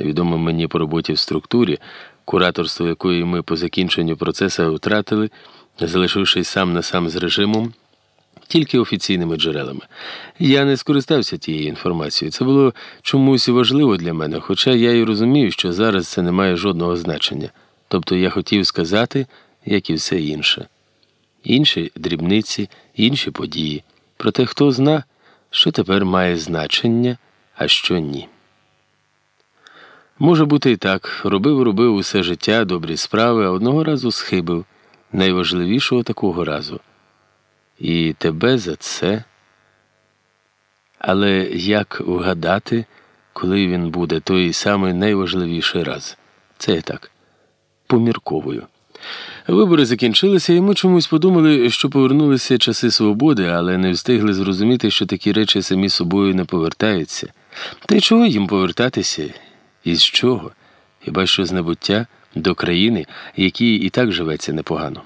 відомо мені по роботі в структурі, кураторство якої ми по закінченню процесу втратили, залишившись сам на сам з режимом. Тільки офіційними джерелами. Я не скористався тією інформацією. Це було чомусь важливо для мене, хоча я і розумію, що зараз це не має жодного значення. Тобто я хотів сказати, як і все інше. Інші дрібниці, інші події. Проте хто зна, що тепер має значення, а що ні. Може бути і так, робив, робив усе життя добрі справи, а одного разу схибив, найважливішого такого разу. І тебе за це. Але як вгадати, коли він буде той самий найважливіший раз? Це я так помірковую. Вибори закінчилися, і ми чомусь подумали, що повернулися часи свободи, але не встигли зрозуміти, що такі речі самі собою не повертаються. Та й чого їм повертатися? І з чого? Хіба що з небуття до країни, якій і так живеться непогано.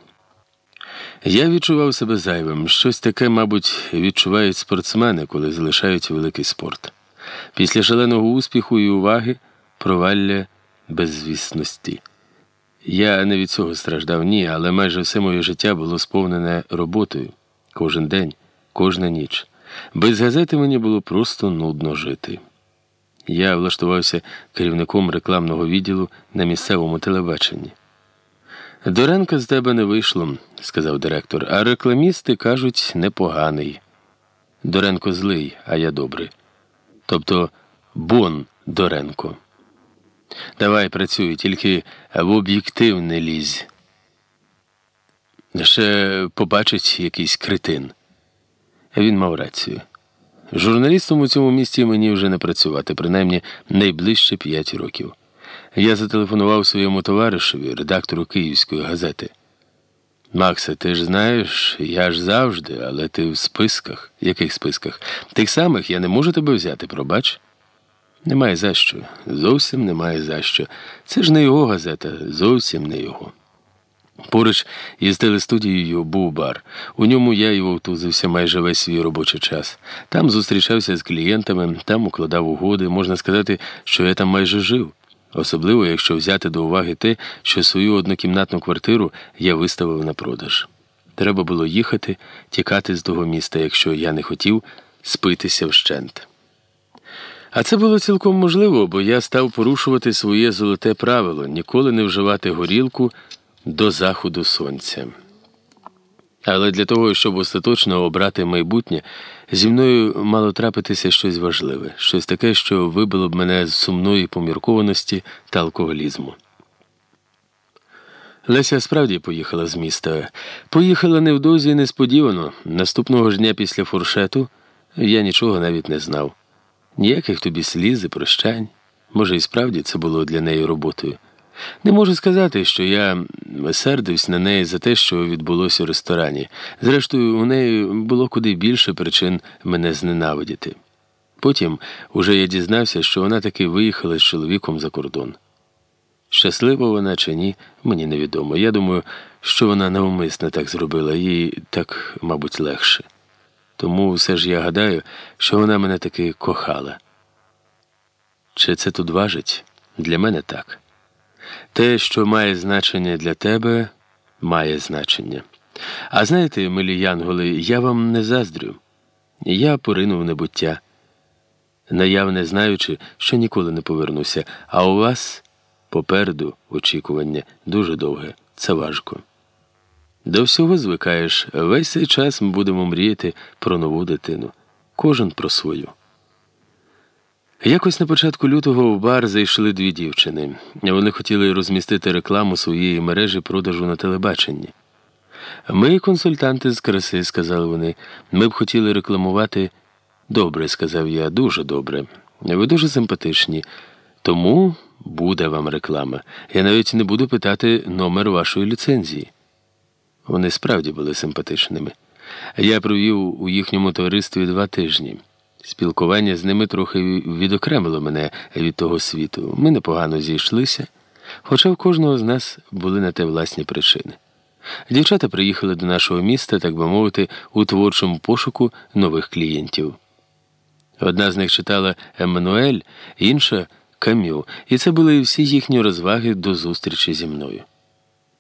Я відчував себе зайвим. Щось таке, мабуть, відчувають спортсмени, коли залишають великий спорт. Після шаленого успіху і уваги провалля беззвісності. Я не від цього страждав, ні, але майже все моє життя було сповнене роботою кожен день, кожна ніч. Без газети мені було просто нудно жити. Я влаштувався керівником рекламного відділу на місцевому телебаченні. Доренка з тебе не вийшло, сказав директор, а рекламісти кажуть непоганий. Доренко злий, а я добрий. Тобто Бон Доренко. Давай працюй, тільки в об'єктив не лізь. Ще побачить якийсь критин. Він мав рацію. Журналістом у цьому місті мені вже не працювати, принаймні найближче п'ять років. Я зателефонував своєму товаришеві, редактору Київської газети. Максе, ти ж знаєш, я ж завжди, але ти в списках. Яких списках? Тих самих я не можу тебе взяти, пробач. Немає за що. Зовсім немає за що. Це ж не його газета, зовсім не його. Поруч із телестудією був бар. У ньому я й вовтузився майже весь свій робочий час. Там зустрічався з клієнтами, там укладав угоди. Можна сказати, що я там майже жив. Особливо, якщо взяти до уваги те, що свою однокімнатну квартиру я виставив на продаж. Треба було їхати, тікати з того міста, якщо я не хотів спитися вщент. А це було цілком можливо, бо я став порушувати своє золоте правило ніколи не вживати горілку до заходу сонця. Але для того, щоб остаточно обрати майбутнє, зі мною мало трапитися щось важливе, щось таке, що вибило б мене з сумної поміркованості та алкоголізму. Леся справді поїхала з міста. Поїхала невдовзі і несподівано. Наступного ж дня після фуршету я нічого навіть не знав. Ніяких тобі сліз і прощань. Може, і справді це було для неї роботою. Не можу сказати, що я сердився на неї за те, що відбулося у ресторані. Зрештою, у неї було куди більше причин мене зненавидіти. Потім уже я дізнався, що вона таки виїхала з чоловіком за кордон. Щаслива вона чи ні, мені невідомо. Я думаю, що вона навмисно так зробила, їй так, мабуть, легше. Тому все ж я гадаю, що вона мене таки кохала. Чи це тут важить? Для мене так. Те, що має значення для тебе, має значення. А знаєте, милі янголи, я вам не заздрю. Я поринув небуття, наявне знаючи, що ніколи не повернуся, а у вас попереду очікування дуже довге, це важко. До всього звикаєш, весь цей час ми будемо мріяти про нову дитину, кожен про свою. Якось на початку лютого в бар зайшли дві дівчини. Вони хотіли розмістити рекламу своєї мережі продажу на телебаченні. Ми, консультанти з краси, сказали вони, ми б хотіли рекламувати. Добре, сказав я, дуже добре. Ви дуже симпатичні. Тому буде вам реклама. Я навіть не буду питати номер вашої ліцензії. Вони справді були симпатичними. Я провів у їхньому товаристві два тижні. Спілкування з ними трохи відокремило мене від того світу. Ми непогано зійшлися, хоча в кожного з нас були на те власні причини. Дівчата приїхали до нашого міста, так би мовити, у творчому пошуку нових клієнтів. Одна з них читала Еммануель, інша Камю, і це були всі їхні розваги до зустрічі зі мною.